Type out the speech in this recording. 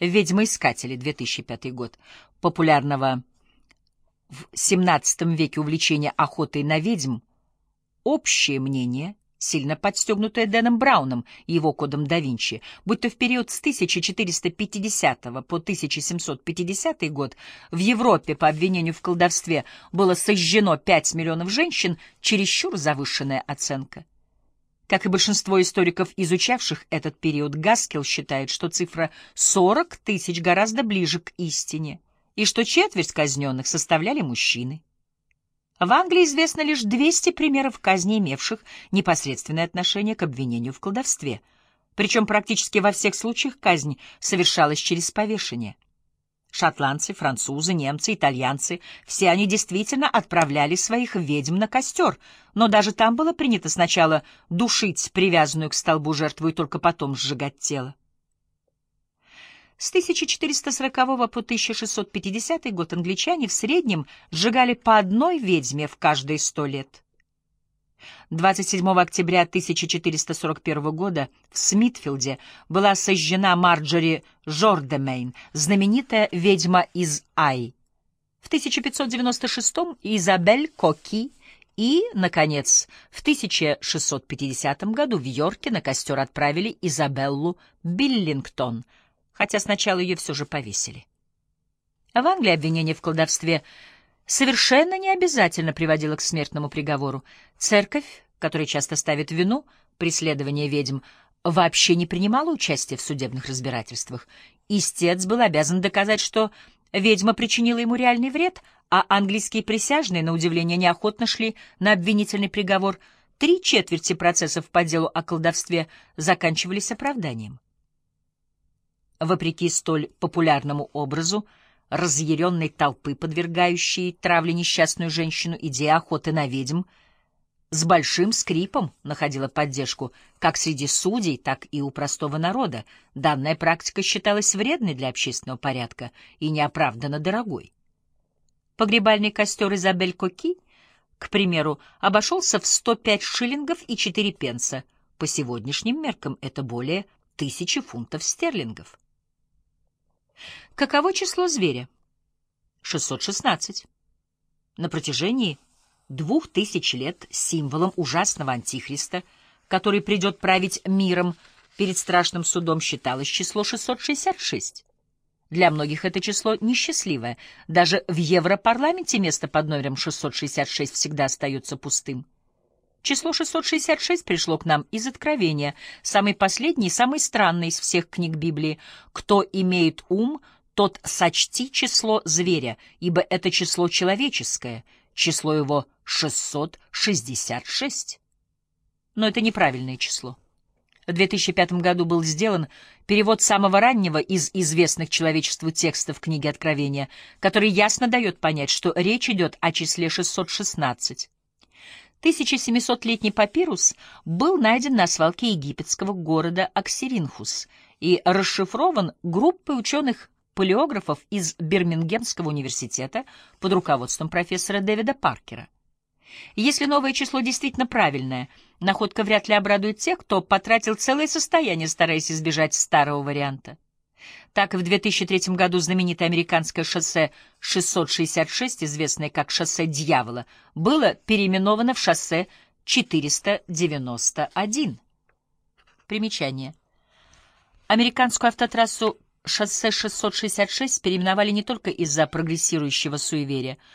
«Ведьмоискатели», 2005 год, популярного в XVII веке увлечения охотой на ведьм, общее мнение — сильно подстегнутая Дэном Брауном и его кодом да Винчи, будь то в период с 1450 по 1750 год в Европе по обвинению в колдовстве было сожжено 5 миллионов женщин, чересчур завышенная оценка. Как и большинство историков, изучавших этот период, Гаскел считает, что цифра 40 тысяч гораздо ближе к истине, и что четверть казненных составляли мужчины. В Англии известно лишь 200 примеров казни, имевших непосредственное отношение к обвинению в колдовстве. Причем практически во всех случаях казнь совершалась через повешение. Шотландцы, французы, немцы, итальянцы — все они действительно отправляли своих ведьм на костер, но даже там было принято сначала душить привязанную к столбу жертву и только потом сжигать тело. С 1440 по 1650 год англичане в среднем сжигали по одной ведьме в каждые сто лет. 27 октября 1441 года в Смитфилде была сожжена Марджери Жордемейн, знаменитая ведьма из Ай. В 1596 Изабель Коки и, наконец, в 1650 году в Йорке на костер отправили Изабеллу Биллингтон — хотя сначала ее все же повесили. В Англии обвинение в колдовстве совершенно не обязательно приводило к смертному приговору. Церковь, которая часто ставит вину преследование ведьм, вообще не принимала участия в судебных разбирательствах. Истец был обязан доказать, что ведьма причинила ему реальный вред, а английские присяжные, на удивление, неохотно шли на обвинительный приговор. Три четверти процессов по делу о колдовстве заканчивались оправданием. Вопреки столь популярному образу разъяренной толпы, подвергающей травле несчастную женщину, идея охоты на ведьм с большим скрипом находила поддержку как среди судей, так и у простого народа. Данная практика считалась вредной для общественного порядка и неоправданно дорогой. Погребальный костер Изабель Коки, к примеру, обошелся в 105 шиллингов и 4 пенса. По сегодняшним меркам это более тысячи фунтов стерлингов. Каково число зверя? 616. На протяжении двух тысяч лет символом ужасного антихриста, который придет править миром перед страшным судом, считалось число 666. Для многих это число несчастливое. Даже в Европарламенте место под номером 666 всегда остается пустым. Число 666 пришло к нам из Откровения, самый последний самый странный из всех книг Библии. Кто имеет ум, тот сочти число зверя, ибо это число человеческое, число его 666. Но это неправильное число. В 2005 году был сделан перевод самого раннего из известных человечеству текстов книги Откровения, который ясно дает понять, что речь идет о числе 616. 1700-летний папирус был найден на свалке египетского города Аксиринхус и расшифрован группой ученых-палеографов из Бирмингемского университета под руководством профессора Дэвида Паркера. Если новое число действительно правильное, находка вряд ли обрадует тех, кто потратил целое состояние, стараясь избежать старого варианта. Так в 2003 году знаменитое американское шоссе 666, известное как шоссе дьявола, было переименовано в шоссе 491. Примечание. Американскую автотрассу шоссе 666 переименовали не только из-за прогрессирующего суеверия,